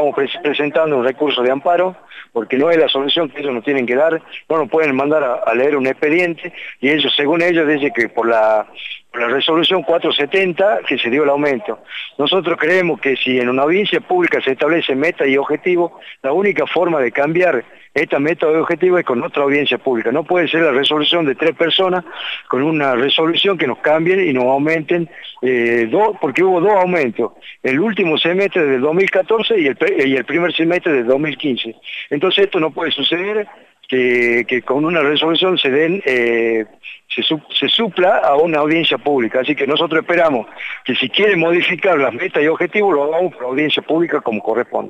estamos presentando un recurso de amparo, porque no es la solución que ellos nos tienen que dar, no nos pueden mandar a, leer un expediente, y ellos, según ellos, dicen que por la, por la resolución 470 que se dio el aumento. Nosotros creemos que si en una audiencia pública se establece meta y objetivo, la única forma de cambiar esta meta y objetivo es con otra audiencia pública. No puede ser la resolución de tres personas con una resolución que nos cambien y nos aumenten eh, dos, porque hubo dos aumentos. El último semestre del 2014 y el, primer semestre del 2015. Entonces esto no puede suceder que, con una resolución se den, eh, se, supla a una audiencia pública. Así que nosotros esperamos que si quieren modificar las metas y objetivos, lo hagamos por audiencia pública como corresponde.